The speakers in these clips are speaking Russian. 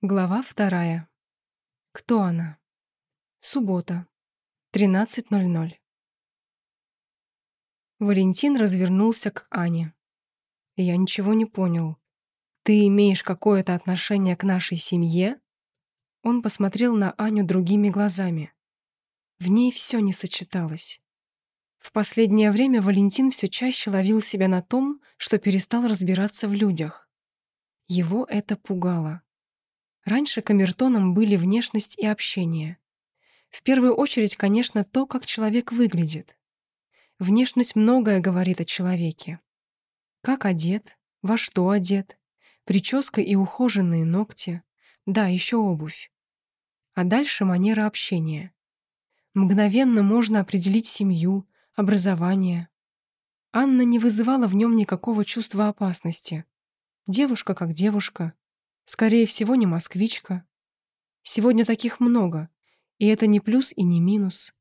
Глава вторая. Кто она? Суббота. 13.00. Валентин развернулся к Ане. «Я ничего не понял. Ты имеешь какое-то отношение к нашей семье?» Он посмотрел на Аню другими глазами. В ней все не сочеталось. В последнее время Валентин все чаще ловил себя на том, что перестал разбираться в людях. Его это пугало. Раньше камертоном были внешность и общение. В первую очередь, конечно, то, как человек выглядит. Внешность многое говорит о человеке. Как одет, во что одет, прическа и ухоженные ногти, да, еще обувь. А дальше манера общения. Мгновенно можно определить семью, образование. Анна не вызывала в нем никакого чувства опасности. Девушка как девушка, Скорее всего, не москвичка. Сегодня таких много, и это не плюс и не минус.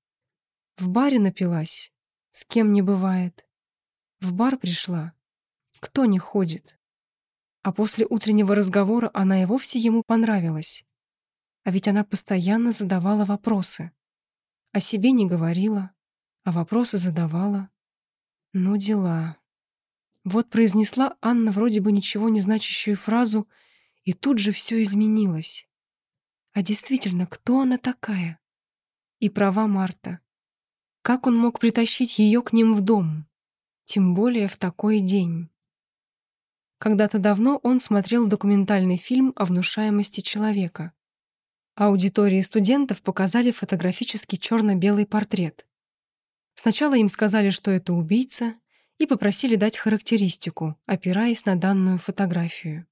В баре напилась, с кем не бывает. В бар пришла, кто не ходит. А после утреннего разговора она и вовсе ему понравилась. А ведь она постоянно задавала вопросы. О себе не говорила, а вопросы задавала. Ну, дела. Вот произнесла Анна вроде бы ничего не значащую фразу — и тут же все изменилось. А действительно, кто она такая? И права Марта. Как он мог притащить ее к ним в дом? Тем более в такой день. Когда-то давно он смотрел документальный фильм о внушаемости человека. Аудитории студентов показали фотографический черно-белый портрет. Сначала им сказали, что это убийца, и попросили дать характеристику, опираясь на данную фотографию.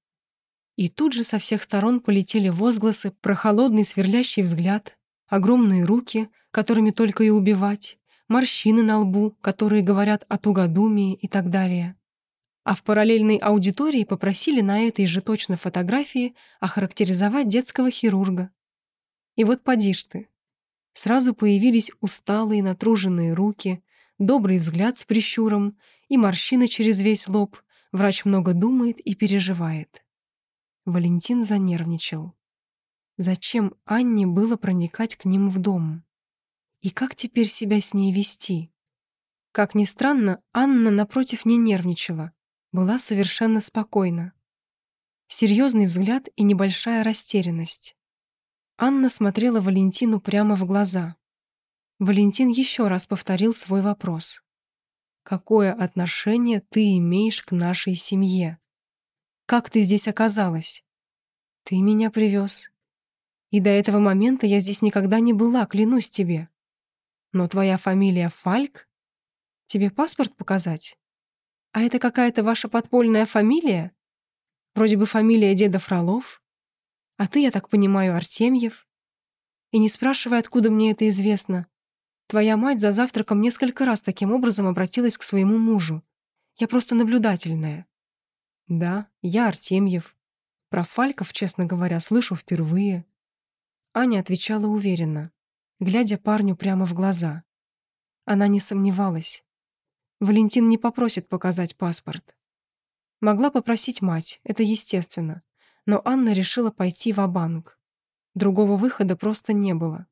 И тут же со всех сторон полетели возгласы про холодный сверлящий взгляд, огромные руки, которыми только и убивать, морщины на лбу, которые говорят о тугодумии и так далее. А в параллельной аудитории попросили на этой же точно фотографии охарактеризовать детского хирурга. И вот поди ж ты. Сразу появились усталые натруженные руки, добрый взгляд с прищуром и морщины через весь лоб. Врач много думает и переживает. Валентин занервничал. Зачем Анне было проникать к ним в дом? И как теперь себя с ней вести? Как ни странно, Анна напротив не нервничала, была совершенно спокойна. Серьезный взгляд и небольшая растерянность. Анна смотрела Валентину прямо в глаза. Валентин еще раз повторил свой вопрос. «Какое отношение ты имеешь к нашей семье?» Как ты здесь оказалась? Ты меня привез. И до этого момента я здесь никогда не была, клянусь тебе. Но твоя фамилия Фальк? Тебе паспорт показать? А это какая-то ваша подпольная фамилия? Вроде бы фамилия деда Фролов. А ты, я так понимаю, Артемьев. И не спрашивай, откуда мне это известно. Твоя мать за завтраком несколько раз таким образом обратилась к своему мужу. Я просто наблюдательная. Да, я Артемьев. Про Фальков, честно говоря, слышу впервые. Аня отвечала уверенно, глядя парню прямо в глаза. Она не сомневалась. Валентин не попросит показать паспорт. Могла попросить мать, это естественно, но Анна решила пойти в банк Другого выхода просто не было.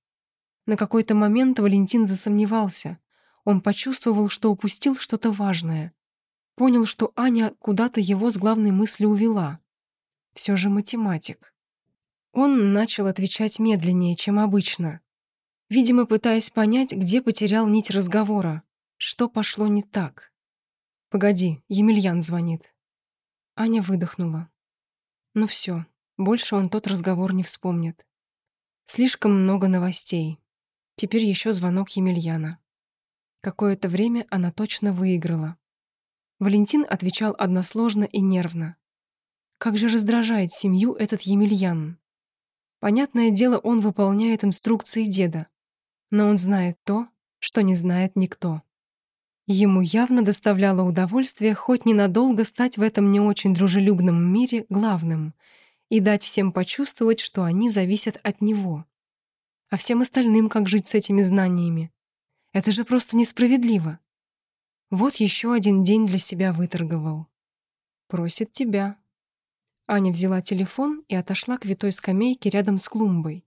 На какой-то момент Валентин засомневался. Он почувствовал, что упустил что-то важное. Понял, что Аня куда-то его с главной мысли увела. Все же математик. Он начал отвечать медленнее, чем обычно. Видимо, пытаясь понять, где потерял нить разговора, что пошло не так. «Погоди, Емельян звонит». Аня выдохнула. Ну все, больше он тот разговор не вспомнит. Слишком много новостей. Теперь еще звонок Емельяна. Какое-то время она точно выиграла. Валентин отвечал односложно и нервно. Как же раздражает семью этот Емельян. Понятное дело, он выполняет инструкции деда, но он знает то, что не знает никто. Ему явно доставляло удовольствие хоть ненадолго стать в этом не очень дружелюбном мире главным и дать всем почувствовать, что они зависят от него. А всем остальным как жить с этими знаниями? Это же просто несправедливо. Вот еще один день для себя выторговал. Просит тебя. Аня взяла телефон и отошла к витой скамейке рядом с клумбой.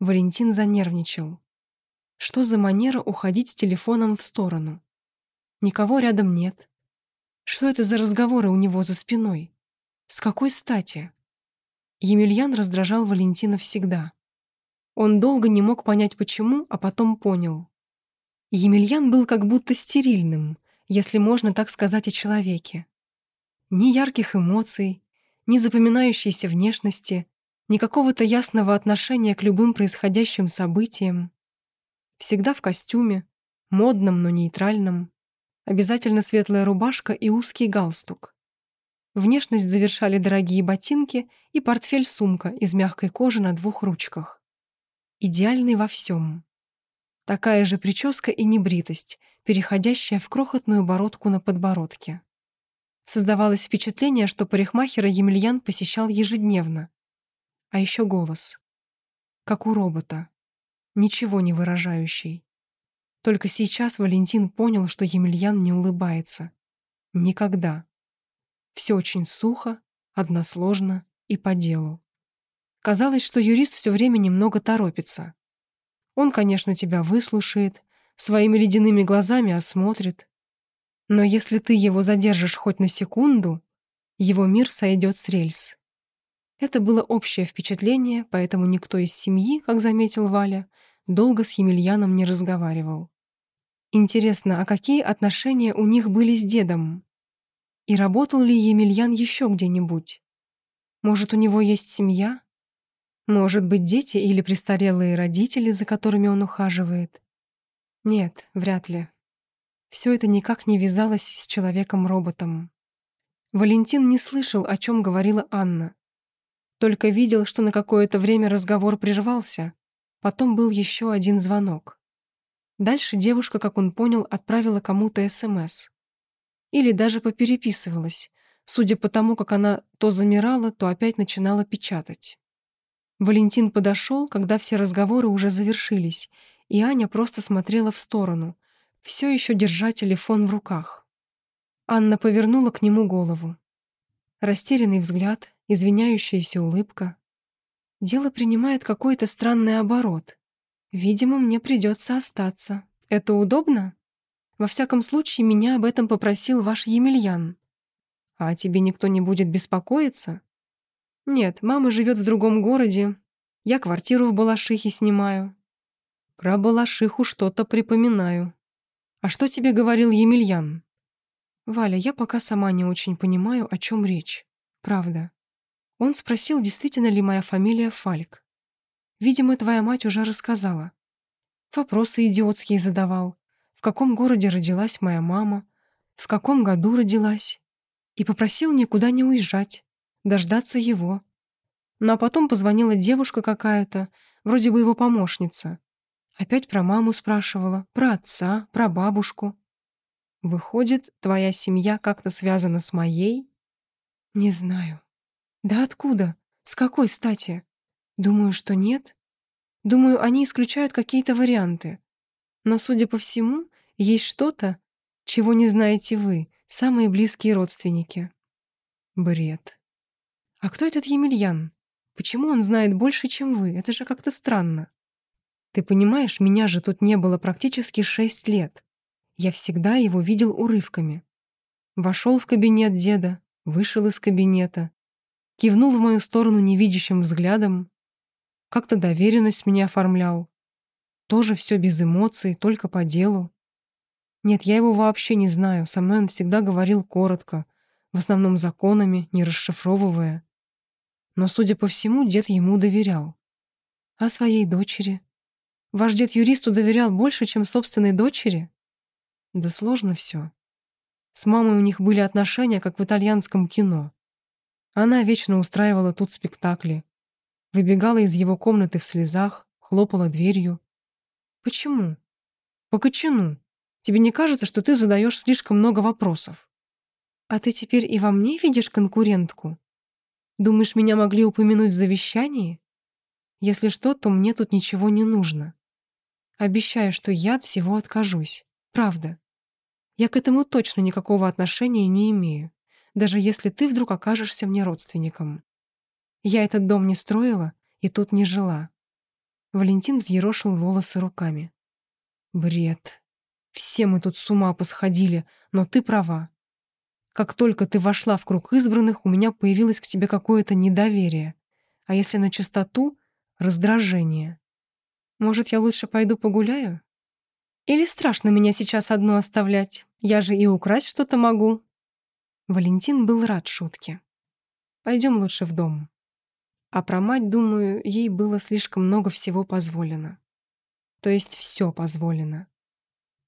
Валентин занервничал. Что за манера уходить с телефоном в сторону? Никого рядом нет. Что это за разговоры у него за спиной? С какой стати? Емельян раздражал Валентина всегда. Он долго не мог понять, почему, а потом понял. Емельян был как будто стерильным, если можно так сказать о человеке. Ни ярких эмоций, ни запоминающейся внешности, ни какого-то ясного отношения к любым происходящим событиям. Всегда в костюме, модном, но нейтральном. Обязательно светлая рубашка и узкий галстук. Внешность завершали дорогие ботинки и портфель-сумка из мягкой кожи на двух ручках. Идеальный во всем. Такая же прическа и небритость, переходящая в крохотную бородку на подбородке. Создавалось впечатление, что парикмахера Емельян посещал ежедневно. А еще голос. Как у робота. Ничего не выражающий. Только сейчас Валентин понял, что Емельян не улыбается. Никогда. Все очень сухо, односложно и по делу. Казалось, что юрист все время немного торопится. Он, конечно, тебя выслушает, своими ледяными глазами осмотрит, но если ты его задержишь хоть на секунду, его мир сойдет с рельс. Это было общее впечатление, поэтому никто из семьи, как заметил Валя, долго с Емельяном не разговаривал. Интересно, а какие отношения у них были с дедом? И работал ли Емельян еще где-нибудь? Может, у него есть семья? Может быть, дети или престарелые родители, за которыми он ухаживает? Нет, вряд ли. Все это никак не вязалось с человеком-роботом. Валентин не слышал, о чем говорила Анна. Только видел, что на какое-то время разговор прервался. Потом был еще один звонок. Дальше девушка, как он понял, отправила кому-то СМС. Или даже попереписывалась, судя по тому, как она то замирала, то опять начинала печатать. Валентин подошел, когда все разговоры уже завершились, и Аня просто смотрела в сторону, все еще держа телефон в руках. Анна повернула к нему голову. Растерянный взгляд, извиняющаяся улыбка. Дело принимает какой-то странный оборот. Видимо, мне придется остаться. Это удобно? Во всяком случае, меня об этом попросил ваш Емельян. А тебе никто не будет беспокоиться? Нет, мама живет в другом городе. Я квартиру в Балашихе снимаю. Про Балашиху что-то припоминаю. «А что тебе говорил Емельян?» «Валя, я пока сама не очень понимаю, о чем речь. Правда. Он спросил, действительно ли моя фамилия Фальк. Видимо, твоя мать уже рассказала. Вопросы идиотские задавал. В каком городе родилась моя мама? В каком году родилась? И попросил никуда не уезжать, дождаться его. Ну а потом позвонила девушка какая-то, вроде бы его помощница. Опять про маму спрашивала, про отца, про бабушку. Выходит, твоя семья как-то связана с моей? Не знаю. Да откуда? С какой стати? Думаю, что нет. Думаю, они исключают какие-то варианты. Но, судя по всему, есть что-то, чего не знаете вы, самые близкие родственники. Бред. А кто этот Емельян? Почему он знает больше, чем вы? Это же как-то странно. Ты понимаешь, меня же тут не было практически шесть лет. Я всегда его видел урывками. Вошел в кабинет деда, вышел из кабинета, кивнул в мою сторону невидящим взглядом, как-то доверенность мне оформлял. Тоже все без эмоций, только по делу. Нет, я его вообще не знаю, со мной он всегда говорил коротко, в основном законами, не расшифровывая. Но, судя по всему, дед ему доверял. А своей дочери? Ваш дед юристу доверял больше, чем собственной дочери? Да сложно все. С мамой у них были отношения, как в итальянском кино. Она вечно устраивала тут спектакли. Выбегала из его комнаты в слезах, хлопала дверью. Почему? По кочану. Тебе не кажется, что ты задаешь слишком много вопросов? А ты теперь и во мне видишь конкурентку? Думаешь, меня могли упомянуть в завещании? Если что, то мне тут ничего не нужно. Обещаю, что я от всего откажусь. Правда. Я к этому точно никакого отношения не имею. даже если ты вдруг окажешься мне родственником. Я этот дом не строила и тут не жила. Валентин взъерошил волосы руками. Бред. Все мы тут с ума посходили, но ты права. Как только ты вошла в круг избранных, у меня появилось к тебе какое-то недоверие. А если на чистоту — раздражение. Может, я лучше пойду погуляю? Или страшно меня сейчас одну оставлять? Я же и украсть что-то могу. Валентин был рад шутке. Пойдем лучше в дом. А про мать, думаю, ей было слишком много всего позволено. То есть все позволено.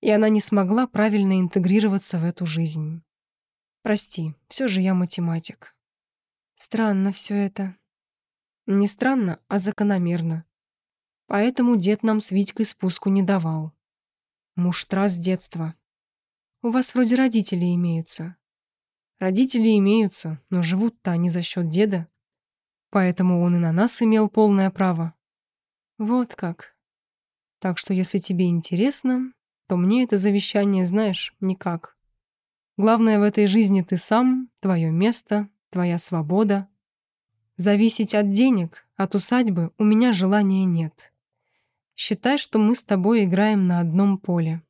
И она не смогла правильно интегрироваться в эту жизнь. Прости, все же я математик. Странно все это. Не странно, а закономерно. Поэтому дед нам с Витькой спуску не давал. Муштра с детства. У вас вроде родители имеются. Родители имеются, но живут-то они за счет деда. Поэтому он и на нас имел полное право. Вот как. Так что если тебе интересно, то мне это завещание, знаешь, никак. Главное в этой жизни ты сам, твое место, твоя свобода. Зависеть от денег, от усадьбы у меня желания нет. Считай, что мы с тобой играем на одном поле.